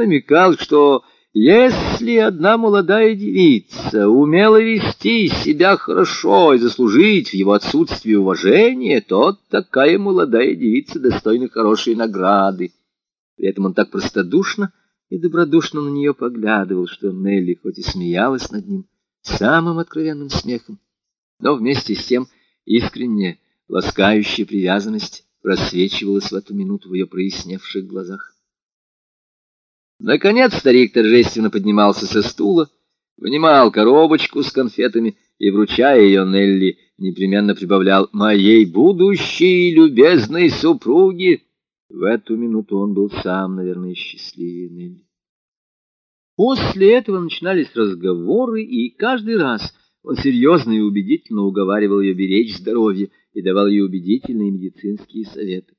намекал, что если одна молодая девица умела вести себя хорошо и заслужить в его отсутствии уважения, то такая молодая девица достойна хорошей награды. При этом он так простодушно и добродушно на нее поглядывал, что Нелли хоть и смеялась над ним самым откровенным смехом, но вместе с тем искренняя, ласкающая привязанность просвечивалась в эту минуту в ее проясневших глазах. Наконец старик торжественно поднимался со стула, вынимал коробочку с конфетами и, вручая ее Нелли, непременно прибавлял «моей будущей любезной супруге». В эту минуту он был сам, наверное, счастливее Нелли. После этого начинались разговоры, и каждый раз он серьезно и убедительно уговаривал ее беречь здоровье и давал ей убедительные медицинские советы.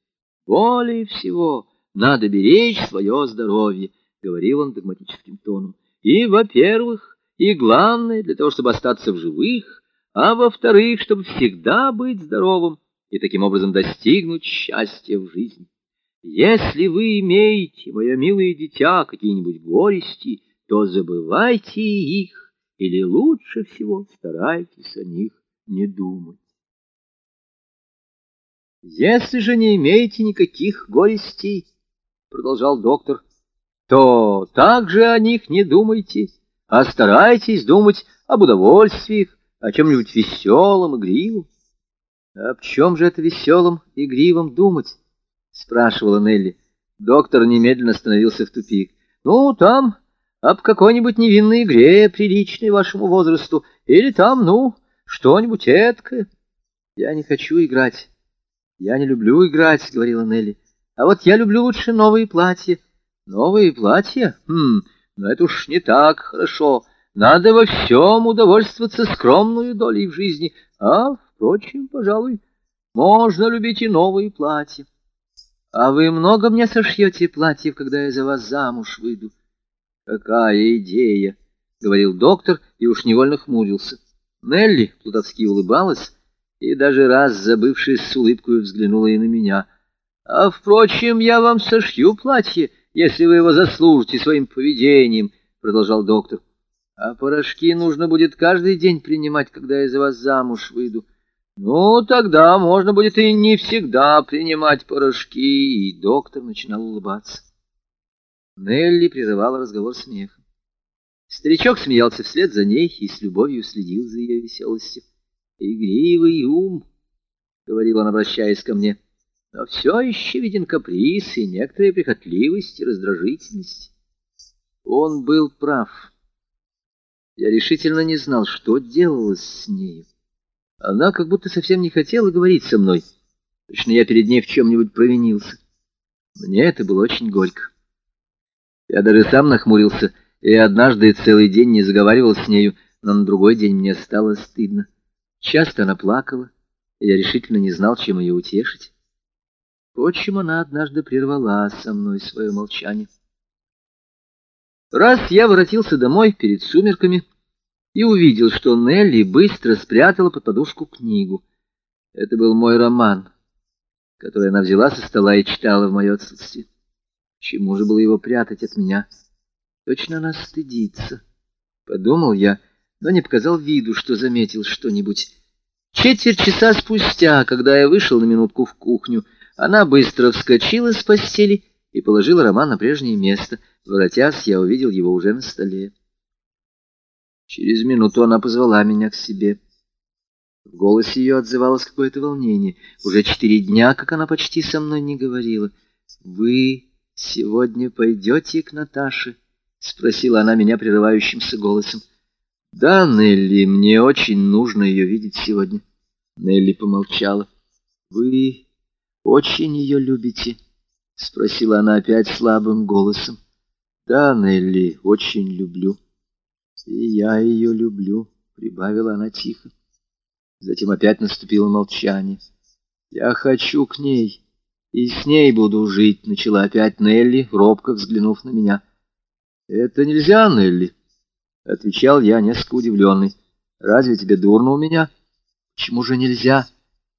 Более всего надо беречь свое здоровье, — говорил он догматическим тоном, — и, во-первых, и главное, для того, чтобы остаться в живых, а во-вторых, чтобы всегда быть здоровым и таким образом достигнуть счастья в жизни. Если вы имеете, мое милое дитя, какие-нибудь горести, то забывайте их, или лучше всего старайтесь о них не думать. Если же не имеете никаких горестей, — продолжал доктор, — то также о них не думайте, а старайтесь думать об удовольствиях, о чем-нибудь веселом, игривом. — А в чем же это веселом, игривом думать? — спрашивала Нелли. Доктор немедленно становился в тупик. — Ну, там, об какой-нибудь невинной игре, приличной вашему возрасту, или там, ну, что-нибудь эткое. — Я не хочу играть. Я не люблю играть, — говорила Нелли. — А вот я люблю лучше новые платья. Новые платья? Хм, но это уж не так хорошо. Надо во всем удовольствоваться скромную долей в жизни. А, впрочем, пожалуй, можно любить и новые платья. А вы много мне сошьете платьев, когда я за вас замуж выйду? Какая идея! — говорил доктор и уж невольно хмурился. Нелли плутовски улыбалась и даже раз, забывшись с улыбкой, взглянула и на меня. — А, впрочем, я вам сошью платье, — если вы его заслужите своим поведением, — продолжал доктор. — А порошки нужно будет каждый день принимать, когда я за вас замуж выйду. Ну, тогда можно будет и не всегда принимать порошки, и доктор начинал улыбаться. Нелли прерывала разговор смехом. Старичок смеялся вслед за ней и с любовью следил за ее веселостью. «Игривый ум», — говорил он, обращаясь ко мне, — но все еще виден каприз и некоторая прихотливость и раздражительность. Он был прав. Я решительно не знал, что делалось с нею. Она как будто совсем не хотела говорить со мной. Точно я перед ней в чем-нибудь провинился. Мне это было очень горько. Я даже сам нахмурился, и однажды целый день не заговаривал с нею, но на другой день мне стало стыдно. Часто она плакала, и я решительно не знал, чем ее утешить. Впрочем, она однажды прервала со мной свое молчание. Раз я воротился домой перед сумерками и увидел, что Нелли быстро спрятала под подушку книгу. Это был мой роман, который она взяла со стола и читала в мое отсутствие. Чему же было его прятать от меня? Точно она стыдится. Подумал я, но не показал виду, что заметил что-нибудь. Четверть часа спустя, когда я вышел на минутку в кухню, она быстро вскочила с постели и положила роман на прежнее место. Воротясь, я увидел его уже на столе. Через минуту она позвала меня к себе. В голосе ее отзывалось какое-то волнение. Уже четыре дня, как она почти со мной не говорила. «Вы сегодня пойдете к Наташе?» — спросила она меня прерывающимся голосом. «Да, Нелли, мне очень нужно ее видеть сегодня». Нелли помолчала. «Вы очень ее любите? — спросила она опять слабым голосом. — Да, Нелли, очень люблю. — И я ее люблю, — прибавила она тихо. Затем опять наступило молчание. — Я хочу к ней, и с ней буду жить, — начала опять Нелли, робко взглянув на меня. — Это нельзя, Нелли, — отвечал я, несколько удивленный. — Разве тебе дурно у меня? — Почему же нельзя?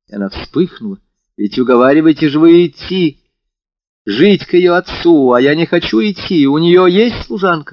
И она вспыхнула. Ведь уговариваете же вы идти. жить к ее отцу, а я не хочу идти, у нее есть служанка.